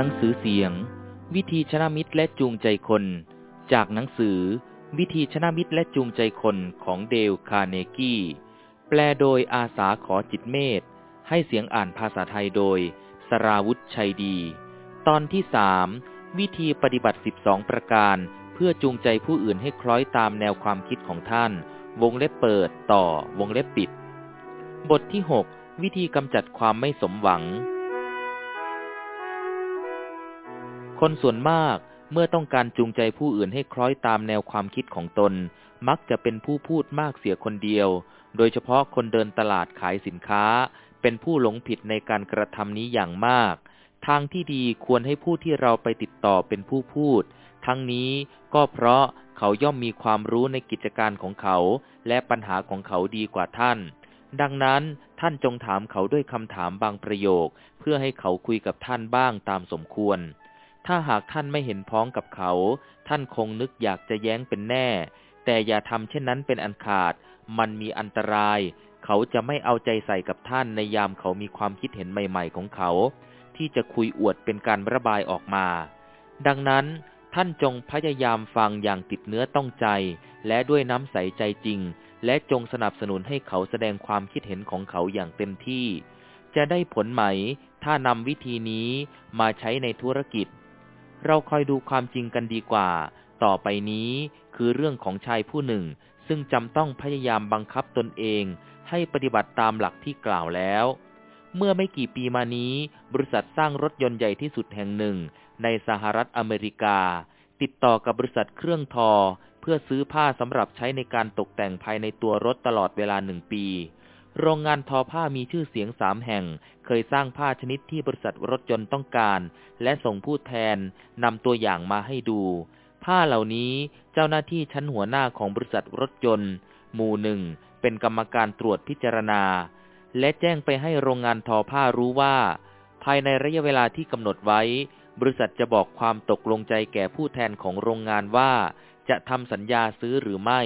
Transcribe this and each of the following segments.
หนังสือเสียง วิธีชนะมิตรและจูงใจคน จากหนังสือ วิธีชนะมิตรและจูงใจคนของเดลคาร์เนกี้ แปลโดยอาษาขอจิตต์เมตต์ให้เสียงอ่านภาษาไทยโดย สราวุธชัยดี ตอนที่สามวิธีปฏิบัติ 12 ประการเพื่อจูงใจผู้อื่นให้คล้อยตามแนวความคิดของท่าน วงเล็บเปิดต่อวงเล็บปิด บทที่ 6 วิธีกำจัดความไม่สมหวัง คนส่วนมากเมื่อต้องการจูงใจผู้อื่นให้คล้อยตามแนวความคิดของตน มักจะเป็นผู้พูดมากเสียคนเดียว โดยเฉพาะคนเดินตลาดขายสินค้า เป็นผู้หลงผิดในการกระทำนี้อย่างมาก ทางที่ดีควรให้ผู้ที่เราไปติดต่อเป็นผู้พูด ทั้งนี้ก็เพราะเขาย่อมมีความรู้ในกิจการของเขา และปัญหาของเขาดีกว่าท่าน ดังนั้นท่านจงถามเขาด้วยคำถามบางประโยค เพื่อให้เขาคุยกับท่านบ้างตามสมควร ถ้าหากท่านไม่เห็นพ้องกับเขา ท่านคงนึกอยากจะแย้งเป็นแน่ แต่อย่าทำเช่นนั้นเป็นอันขาด มันมีอันตราย เขาจะไม่เอาใจใส่กับท่านในยามเขามีความคิดเห็นใหม่ ๆ ของเขา ที่จะคุยอวดเป็นการระบายออกมา ดังนั้นท่านจงพยายามฟังอย่างติดเนื้อต้องใจ และด้วยน้ำใสใจจริง และจงสนับสนุนให้เขาแสดงความคิดเห็นของเขาอย่างเต็มที่ จะได้ผลไหม ถ้านำวิธีนี้มาใช้ในธุรกิจ เราคอยดูความจริงกันดีกว่า ต่อไปนี้คือเรื่องของชายผู้หนึ่ง ซึ่งจำต้องพยายามบังคับตนเอง ให้ปฏิบัติตามหลักที่กล่าวแล้ว เมื่อไม่กี่ปีมานี้ บริษัทสร้างรถยนต์ใหญ่ที่สุดแห่งหนึ่ง ในสหรัฐอเมริกา ติดต่อกับบริษัทเครื่องทอ เพื่อซื้อผ้าสำหรับใช้ในการตกแต่งภายในตัวรถตลอดเวลาหนึ่งปี โรงงานทอผ้ามีชื่อเสียงสามแห่ง เคยสร้างผ้าชนิดที่บริษัทรถยนต์ต้องการ และส่งผู้แทนนำตัวอย่างมาให้ดู ผ้าเหล่านี้เจ้าหน้าที่ชั้นหัวหน้าของบริษัทรถยนต์ หมู่หนึ่งเป็นกรรมการตรวจพิจารณา และแจ้งไปให้โรงงานทอผ้ารู้ว่า ภายในระยะเวลาที่กำหนดไว้ บริษัทจะบอกความตกลงใจแก่ผู้แทนของโรงงานว่า จะทำสัญญาซื้อหรือไม่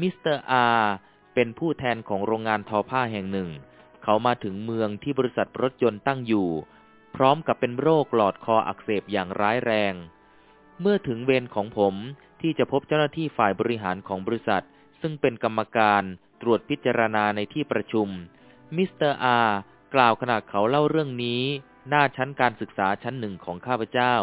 มิสเตอร์อาร์ เป็นผู้แทนของโรงงานทอผ้าแห่งหนึ่ง เขามาถึงเมืองที่บริษัทรถยนต์ตั้งอยู่ พร้อมกับเป็นโรคหลอดคออักเสบอย่างร้ายแรง เมื่อถึงเวรของผมที่จะพบเจ้าหน้าที่ฝ่ายบริหารของบริษัท ซึ่งเป็นกรรมการตรวจพิจารณาในที่ประชุม มิสเตอร์อากล่าวขณะเขาเล่าเรื่องนี้ หน้าชั้นการศึกษาชั้นหนึ่งของข้าพเจ้า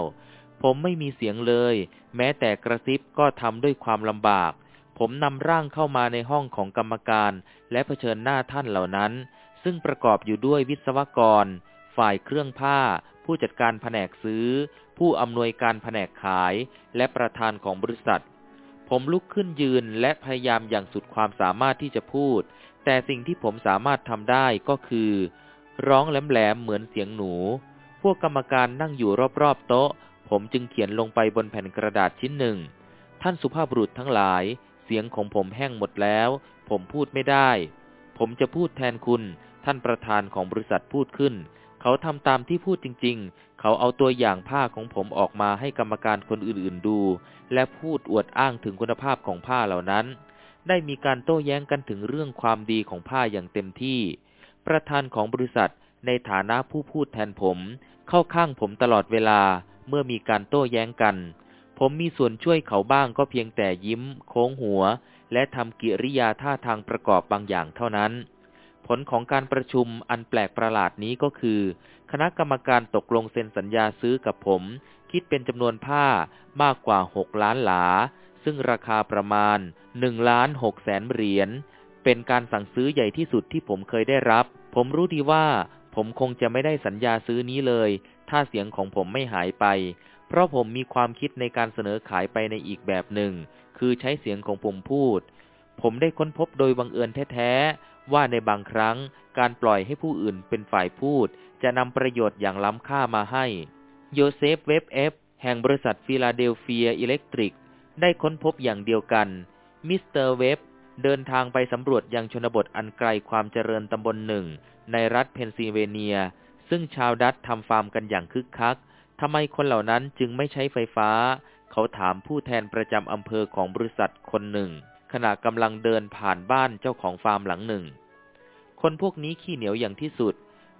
ผมไม่มีเสียงเลย แม้แต่กระซิบก็ทำด้วยความลำบาก ผมนำร่างเข้ามาในห้องของกรรมการและเผชิญหน้าท่านเหล่านั้น ซึ่งประกอบอยู่ด้วยวิศวกร ฝ่ายเครื่องผ้า ผู้จัดการแผนกซื้อ ผู้อำนวยการแผนกขาย และประธานของบริษัท ผมลุกขึ้นยืนและพยายามอย่างสุดความสามารถที่จะพูด แต่สิ่งที่ผมสามารถทำได้ก็คือ ร้องแหลมๆเหมือนเสียงหนู พวกกรรมการนั่งอยู่รอบๆโต๊ะ ผมจึงเขียนลงไปบนแผ่นกระดาษชิ้นหนึ่ง ท่านสุภาพบุรุษทั้งหลาย เสียงของผมแห้งหมดแล้ว ผมพูดไม่ได้ ผมจะพูดแทนคุณ ท่านประธานของบริษัทพูดขึ้น เขาทำตามที่พูดจริง ๆ เขาเอาตัวอย่างผ้าของผมออกมาให้กรรมการคนอื่นๆดู และพูดอวดอ้างถึงคุณภาพของผ้าเหล่านั้น ได้มีการโต้แย้งกันถึงเรื่องความดีของผ้าอย่างเต็มที่ ประธานของบริษัทในฐานะผู้พูดแทนผม เข้าข้างผมตลอดเวลาเมื่อมีการโต้แย้งกัน ผมมีส่วนช่วยเขาบ้างก็เพียงแต่ยิ้ม โค้งหัว และทำกิริยาท่าทางประกอบบางอย่างเท่านั้น ผลของการประชุมอันแปลกประหลาดนี้ก็คือ คณะกรรมการตกลงเซ็นสัญญาซื้อกับผม คิดเป็นจำนวนผ้ามากกว่า 6 ล้านหลา ซึ่งราคาประมาณ1ล้าน6แสนเหรียญ เป็นการสั่งซื้อใหญ่ที่สุดที่ผมเคยได้รับ ผมรู้ดีว่าผมคงจะไม่ได้สัญญาซื้อนี้เลย ถ้าเสียงของผมไม่หายไป เพราะผมมีความคิดในการเสนอขายไปในอีกแบบหนึ่ง คือใช้เสียงของผมพูด ผมได้ค้นพบโดยบังเอิญแท้ๆ ว่าในบางครั้งการปล่อยให้ผู้อื่นเป็นฝ่ายพูด จะนำประโยชน์อย่างล้ำค่ามาให้ โยเซฟเว็บเอฟแห่งบริษัทฟิลาเดลเฟียอิเล็กทริก ได้ค้นพบอย่างเดียวกัน มิสเตอร์เว็บเดินทางไปสำรวจยังชนบทอันไกลความเจริญตำบลหนึ่ง ในรัฐเพนซิลเวเนีย ซึ่งชาวดัตช์ทำฟาร์มกันอย่างคึกคัก ทำไมคนเหล่านั้นจึงไม่ใช้ไฟฟ้า เขาถามผู้แทนประจำอำเภอของบริษัทคนหนึ่ง ขณะกำลังเดินผ่านบ้านเจ้าของฟาร์มหลังหนึ่ง คนพวกนี้ขี้เหนียวอย่างที่สุด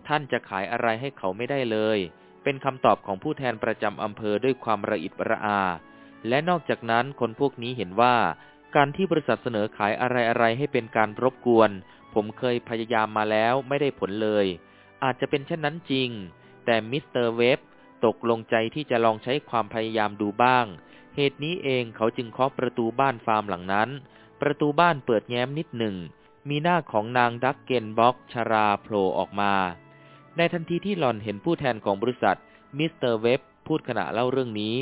ท่านจะขายอะไรให้เขาไม่ได้เลย เป็นคำตอบของผู้แทนประจำอำเภอด้วยความระอิดระอา และนอกจากนั้นคนพวกนี้เห็นว่า การที่บริษัทเสนอขายอะไรๆให้เป็นการรบกวน ผมเคยพยายามมาแล้วไม่ได้ผลเลย อาจจะเป็นเช่นนั้นจริง แต่มิสเตอร์เว็บ ตกลงใจที่จะลองใช้ความพยายามดูบ้าง เหตุนี้เองเขาจึงเคาะประตูบ้านฟาร์มหลังนั้น ประตูบ้านเปิดแง้มนิดหนึ่ง มีหน้าของนางดรักเกนบล็อกชราโผล่ออกมา ในทันทีที่หล่อนเห็นผู้แทนของบริษัท มิสเตอร์เว็บพูดขณะเล่าเรื่องนี้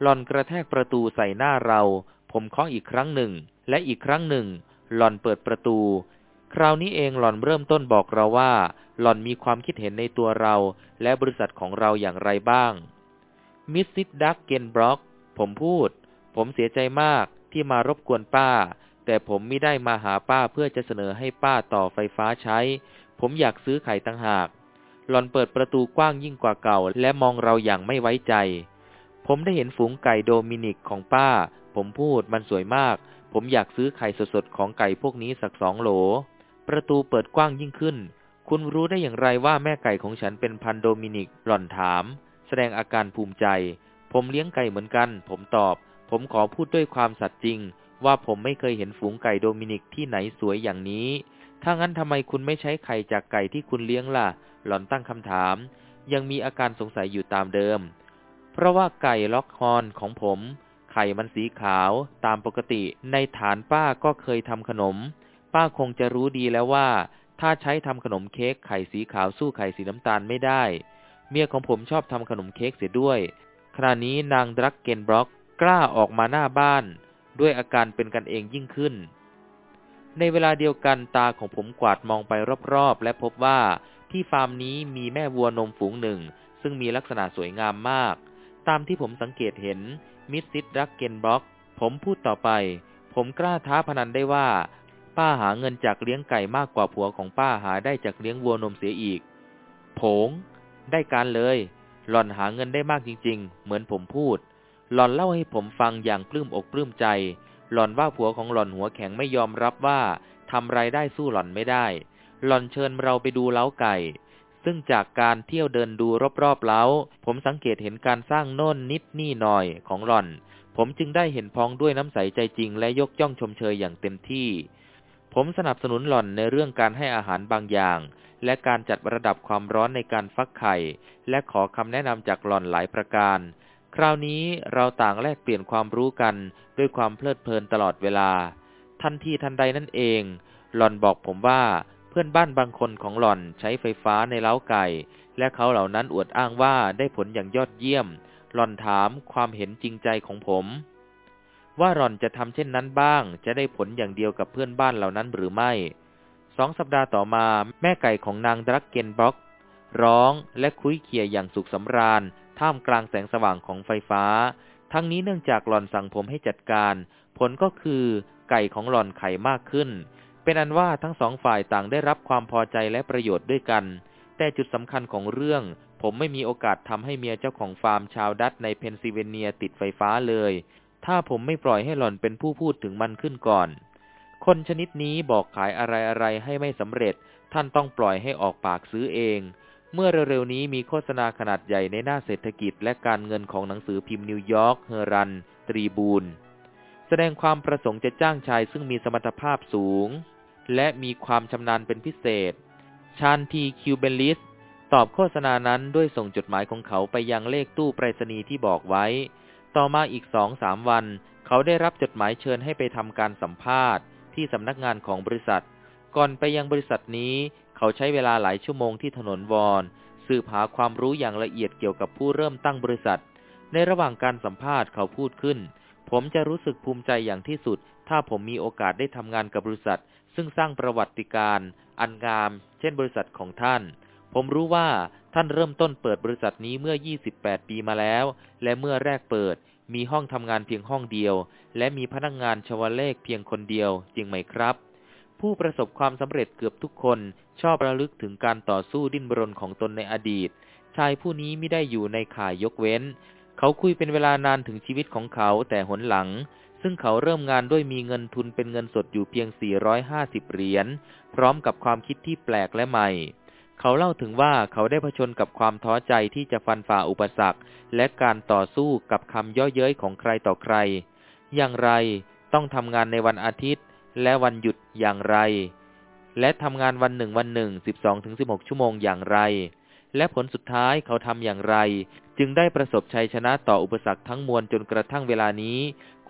หล่อนกระแทกประตูใส่หน้าเรา ผมเคาะอีกครั้งหนึ่ง และอีกครั้งหนึ่ง หล่อนเปิดประตู คราวนี้เองหล่อนเริ่มต้นบอกเราว่า หล่อนมีความคิดเห็นในตัวเรา และบริษัทของเราอย่างไรบ้าง มิสซิสดรักเกนบล็อก ผมพูด ผมเสียใจมากที่มารบกวนป้า แต่ผมไม่ได้มาหาป้าเพื่อจะเสนอให้ป้าต่อไฟฟ้าใช้ ผมอยากซื้อไข่ตั้งหาก หล่อนเปิดประตูกว้างยิ่งกว่าเก่า และมองเราอย่างไม่ไว้ใจ ผมได้เห็นฝูงไก่โดมินิกของป้า ผมพูดมันสวยมาก ผมอยากซื้อไข่สดๆของไก่พวกนี้สักสองโหล ประตูเปิดกว้างยิ่งขึ้น คุณรู้ได้อย่างไรว่าแม่ไก่ของฉันเป็นพันโดมินิกหล่อนถาม แสดงอาการภูมิใจ ผมเลี้ยงไก่เหมือนกัน ผมตอบ ผมขอพูดด้วยความสัตย์จริง ว่าผมไม่เคยเห็นฝูงไก่โดมินิกที่ไหนสวยอย่างนี้ ถ้างั้นทำไมคุณไม่ใช้ไข่จากไก่ที่คุณเลี้ยงล่ะ หล่อนตั้งคำถาม ยังมีอาการสงสัยอยู่ตามเดิม เพราะว่าไก่ล็อกฮอนของผมไข่มันสีขาวตามปกติ ในฐานป้าก็เคยทำขนม ป้าคงจะรู้ดีแล้วว่า ถ้าใช้ทำขนมเค้กไข่สีขาวสู้ไข่สีน้ำตาลไม่ได้ เมียของผมชอบทำขนมเค้กเสียด้วยขณะนี้นางดรักเกนบล็อกกล้าออกมาหน้าบ้าน ด้วยอาการเป็นกันเองยิ่งขึ้น ในเวลาเดียวกันตาของผมกวาดมองไปรอบๆ และพบว่าที่ฟาร์มนี้มีแม่วัวนมฝูงหนึ่ง ซึ่งมีลักษณะสวยงามมาก ตามที่ผมสังเกตเห็นมิสซิสดรักเกนบล็อก ผมพูดต่อไป ผมกล้าท้าพนันได้ว่า ป้าหาเงินจากเลี้ยงไก่มากกว่าผัวของป้าหาได้จากเลี้ยงวัวนมเสียอีก ผง ได้การเลย หล่อนหาเงินได้มากจริง ๆ เหมือนผมพูด หล่อนเล่าให้ผมฟังอย่างปลื้มอกปลื้มใจ หล่อนว่าผัวของหล่อนหัวแข็งไม่ยอมรับว่าทำไรายได้สู้หล่อนไม่ได้ หล่อนเชิญเราไปดูเล้าไก่ ซึ่งจากการเที่ยวเดินดูรอบๆเล้า ผมสังเกตเห็นการสร้างโน่นนิดนี่หน่อยของหล่อน ผมจึงได้เห็นพ้องด้วยน้ำใสใจจริงและยกย่องชมเชยอย่างเต็มที่ ผมสนับสนุนหล่อนในเรื่องการให้อาหารบางอย่าง และการจัดระดับความร้อนในการฟักไข่ และขอคำแนะนำจากหล่อนหลายประการ คราวนี้เราต่างแลกเปลี่ยนความรู้กันด้วยความเพลิดเพลินตลอดเวลา ทันทีทันใดนั่นเอง หล่อนบอกผมว่าเพื่อนบ้านบางคนของหล่อนใช้ไฟฟ้าในเล้าไก่ และเขาเหล่านั้นอวดอ้างว่าได้ผลอย่างยอดเยี่ยม หล่อนถามความเห็นจริงใจของผม ว่าหล่อนจะทำเช่นนั้นบ้าง จะได้ผลอย่างเดียวกับเพื่อนบ้านเหล่านั้นหรือไม่สองสัปดาห์ต่อมาแม่ไก่ของนางดรักเกนบล็อก ร้องและคุ้ยเขี่ยอย่างสุขสำราญ ท่ามกลางแสงสว่างของไฟฟ้า ทั้งนี้เนื่องจากหล่อนสั่งผมให้จัดการ ผลก็คือไก่ของหล่อนไข่มากขึ้น เป็นอันว่าทั้งสองฝ่ายต่างได้รับความพอใจและประโยชน์ด้วยกัน แต่จุดสำคัญของเรื่อง ผมไม่มีโอกาสทำให้เมียเจ้าของฟาร์มชาวดัตช์ในเพนซิลเวเนียติดไฟฟ้าเลย ถ้าผมไม่ปล่อยให้หล่อนเป็นผู้พูดถึงมันขึ้นก่อน คนชนิดนี้บอกขายอะไรๆให้ไม่สำเร็จ ท่านต้องปล่อยให้ออกปากซื้อเอง เมื่อเร็วๆนี้มีโฆษณาขนาดใหญ่ในหน้าเศรษฐกิจและการเงินของหนังสือพิมพ์นิวยอร์กเฮรัลด์ ตรีบูนแสดงความประสงค์จะจ้างชายซึ่งมีสมรรถภาพสูง และมีความชำนาญเป็นพิเศษ ชาร์ลส์ ทีคิวเบลลิสตอบโฆษณานั้นด้วยส่งจดหมายของเขาไปยังเลขตู้ไปรษณีย์ที่บอกไว้ ต่อมาอีกสองสามวัน เขาได้รับจดหมายเชิญให้ไปทำการสัมภาษณ์ ที่สำนักงานของบริษัท ก่อนไปยังบริษัทนี้ เขาใช้เวลาหลายชั่วโมงที่ถนนวอน สืบหาความรู้อย่างละเอียดเกี่ยวกับผู้เริ่มตั้งบริษัท ในระหว่างการสัมภาษณ์เขาพูดขึ้น ผมจะรู้สึกภูมิใจอย่างที่สุด ถ้าผมมีโอกาสได้ทำงานกับบริษัท ซึ่งสร้างประวัติการ อันงาม เช่นบริษัทของท่าน ผมรู้ว่า ท่านเริ่มต้นเปิดบริษัทนี้เมื่อ 28 ปีมาแล้ว และเมื่อแรกเปิด มีห้องทำงานเพียงห้องเดียว และมีพนักงงานชวเลขเพียงคนเดียวจริงไหมครับ ผู้ประสบความสำเร็จเกือบทุกคนชอบระลึกถึงการต่อสู้ดิ้นรนของตนในอดีต ชายผู้นี้ไม่ได้อยู่ในข่ายยกเว้น เขาคุยเป็นเวลานานถึงชีวิตของเขาแต่หนหลัง ซึ่งเขาเริ่มงานด้วยมีเงินทุนเป็นเงินสดอยู่เพียง 450 เหรียญพร้อมกับความคิดที่แปลกและใหม่ เขาเล่าถึงว่าเขาได้ผชนกับความท้อใจที่จะฟันฝ่าอุปสรรค และการต่อสู้กับคำย่อเย้ยของใครต่อใคร อย่างไรต้องทำงานในวันอาทิตย์ และวันหยุดอย่างไร และทำงานวันหนึ่งวันหนึ่งสิบสองถึงสิบหกชั่วโมงอย่างไร และผลสุดท้ายเขาทำอย่างไร จึงได้ประสบชัยชนะต่ออุปสรรคทั้งมวลจนกระทั่งเวลานี้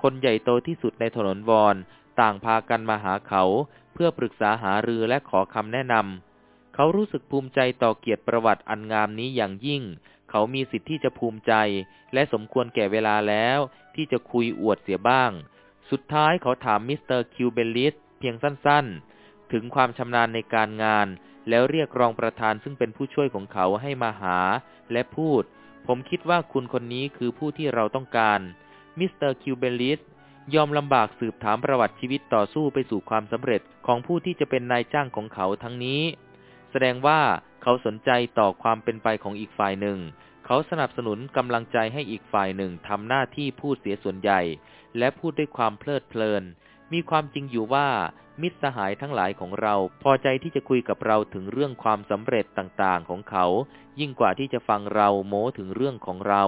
คนใหญ่โตที่สุดในถนนวอน ต่างพากันมาหาเขา เพื่อปรึกษาหารือและขอคำแนะนำ เขารู้สึกภูมิใจต่อเกียรติประวัติอันงามนี้อย่างยิ่ง เขามีสิทธิ์ที่จะภูมิใจ และสมควรแก่เวลาแล้ว ที่จะคุยอวดเสียบ้าง สุดท้ายเขาถามมิสเตอร์คิวเบลลิสเพียงสั้นๆ ถึงความชำนาญในการงาน แล้วเรียกรองประธานซึ่งเป็นผู้ช่วยของเขาให้มาหา และพูด ผมคิดว่าคุณคนนี้คือผู้ที่เราต้องการมิสเตอร์คิวเบลลิสยอมลำบากสืบถามประวัติชีวิตต่อสู้ไปสู่ความสำเร็จของผู้ที่จะเป็นนายจ้างของเขาทั้งนี้ แสดงว่าเขาสนใจต่อความเป็นไปของอีกฝ่ายหนึ่ง เขาสนับสนุนกำลังใจให้อีกฝ่ายหนึ่งทำหน้าที่พูดเสียส่วนใหญ่ และพูดด้วยความเพลิดเพลิน มีความจริงอยู่ว่า มิตรสหายทั้งหลายของเรา พอใจที่จะคุยกับเราถึงเรื่องความสำเร็จต่างๆ ของเขา ยิ่งกว่าที่จะฟังเราโม้ถึงเรื่องของเรา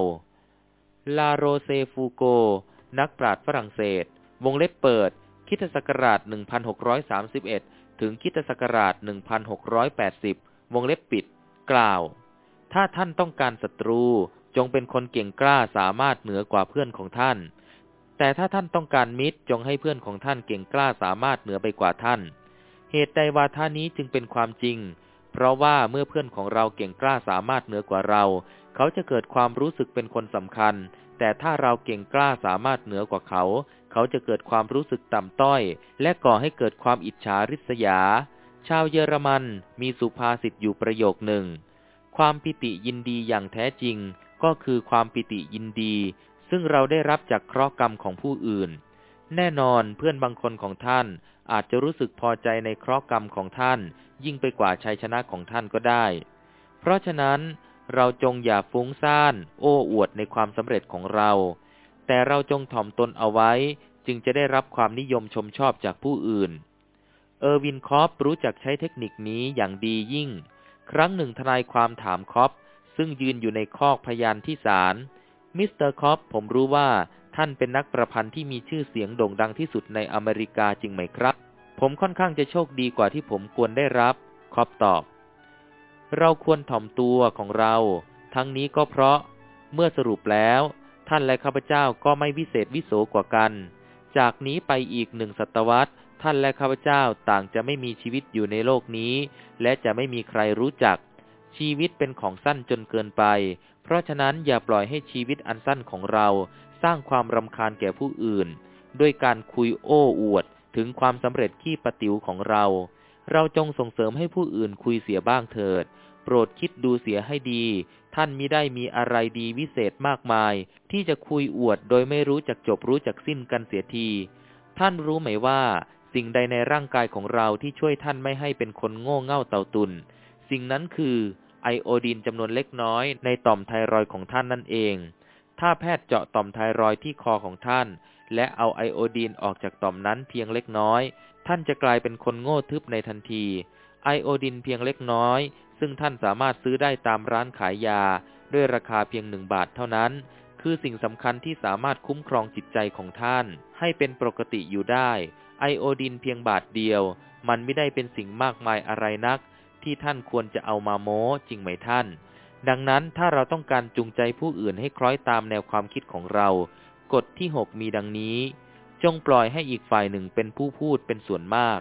ลาโรเซฟูโก นักปราชญ์ฝรั่งเศส วงเล็บเปิดคิตศักราช1631 ถึงคิตศักราช 1680 วงเล็บปิด กล่าว ถ้าท่านต้องการศัตรูจงเป็นคนเก่งกล้าสามารถเหนือกว่าเพื่อนของท่าน แต่ถ้าท่านต้องการมิตรจงให้เพื่อนของท่านเก่งกล้าสามารถเหนือไปกว่าท่าน เหตุใดวาทานี้จึงเป็นความจริง เพราะว่าเมื่อเพื่อนของเราเก่งกล้าสามารถเหนือกว่าเรา เขาจะเกิดความรู้สึกเป็นคนสำคัญ แต่ถ้าเราเก่งกล้าสามารถเหนือกว่าเขา เขาจะเกิดความรู้สึกต่ำต้อย และก่อให้เกิดความอิจฉาริษยา ชาวเยอรมันมีสุภาษิตอยู่ประโยคหนึ่ง ความปิติยินดีอย่างแท้จริง ก็คือความปิติยินดี ซึ่งเราได้รับจากเคราะห์กรรมของผู้อื่น แน่นอนเพื่อนบางคนของท่าน อาจจะรู้สึกพอใจในเคราะห์กรรมของท่าน ยิ่งไปกว่าชัยชนะของท่านก็ได้ เพราะฉะนั้น เราจงอย่าฟุ้งซ่าน โอ้อวดในความสำเร็จของเรา แต่เราจงถ่อมตนเอาไว้ จึงจะได้รับความนิยมชมชอบจากผู้อื่น เออร์วินคอปรู้จักใช้เทคนิคนี้อย่างดียิ่ง ครั้งหนึ่งทนายความถามคอปซึ่งยืนอยู่ในคอกพยานที่ศาลมิสเตอร์คอปผมรู้ว่าท่านเป็นนักประพันธ์ที่มีชื่อเสียงโด่งดังที่สุดในอเมริกาจริงไหมครับ ผมค่อนข้างจะโชคดีกว่าที่ผมควรได้รับ คอปตอบ เราควรถ่อมตัวของเรา ทั้งนี้ก็เพราะเมื่อสรุปแล้ว ท่านและข้าพเจ้าก็ไม่วิเศษวิโสกว่ากัน จากนี้ไปอีกหนึ่งศตวรรษ ท่านและข้าพเจ้าต่างจะไม่มีชีวิตอยู่ในโลกนี้ และจะไม่มีใครรู้จัก ชีวิตเป็นของสั้นจนเกินไป เพราะฉะนั้นอย่าปล่อยให้ชีวิตอันสั้นของเรา สร้างความรำคาญแก่ผู้อื่น ด้วยการคุยโอ้อวดถึงความสำเร็จที่ปติวของเรา เราจงส่งเสริมให้ผู้อื่นคุยเสียบ้างเถิด โปรดคิดดูเสียให้ดี ท่านมิได้มีอะไรดีวิเศษมากมาย ที่จะคุยอวดโดยไม่รู้จักจบรู้จักสิ้นกันเสียที ท่านรู้ไหมว่า สิ่งใดในร่างกายของเราที่ช่วยท่านไม่ให้เป็นคนโง่เง่าเต่าตุน สิ่งนั้นคือไอโอดีนจำนวนเล็กน้อยในต่อมไทรอยของท่านนั่นเอง ถ้าแพทย์เจาะต่อมไทรอยที่คอของท่าน และเอาไอโอดีนออกจากต่อมนั้นเพียงเล็กน้อย ท่านจะกลายเป็นคนโง่ทึบในทันที ไอโอดีนเพียงเล็กน้อย ซึ่งท่านสามารถซื้อได้ตามร้านขายยา ด้วยราคาเพียงหนึ่งบาทเท่านั้น คือสิ่งสำคัญที่สามารถคุ้มครองจิตใจของท่าน ให้เป็นปกติอยู่ได้ ไอโอดินเพียงบาทเดียว มันไม่ได้เป็นสิ่งมากมายอะไรนัก ที่ท่านควรจะเอามาโม้จริงไหมท่าน ดังนั้นถ้าเราต้องการจูงใจผู้อื่นให้คล้อยตามแนวความคิดของเรา กฎที่หกมีดังนี้ จงปล่อยให้อีกฝ่ายหนึ่งเป็นผู้พูดเป็นส่วนมาก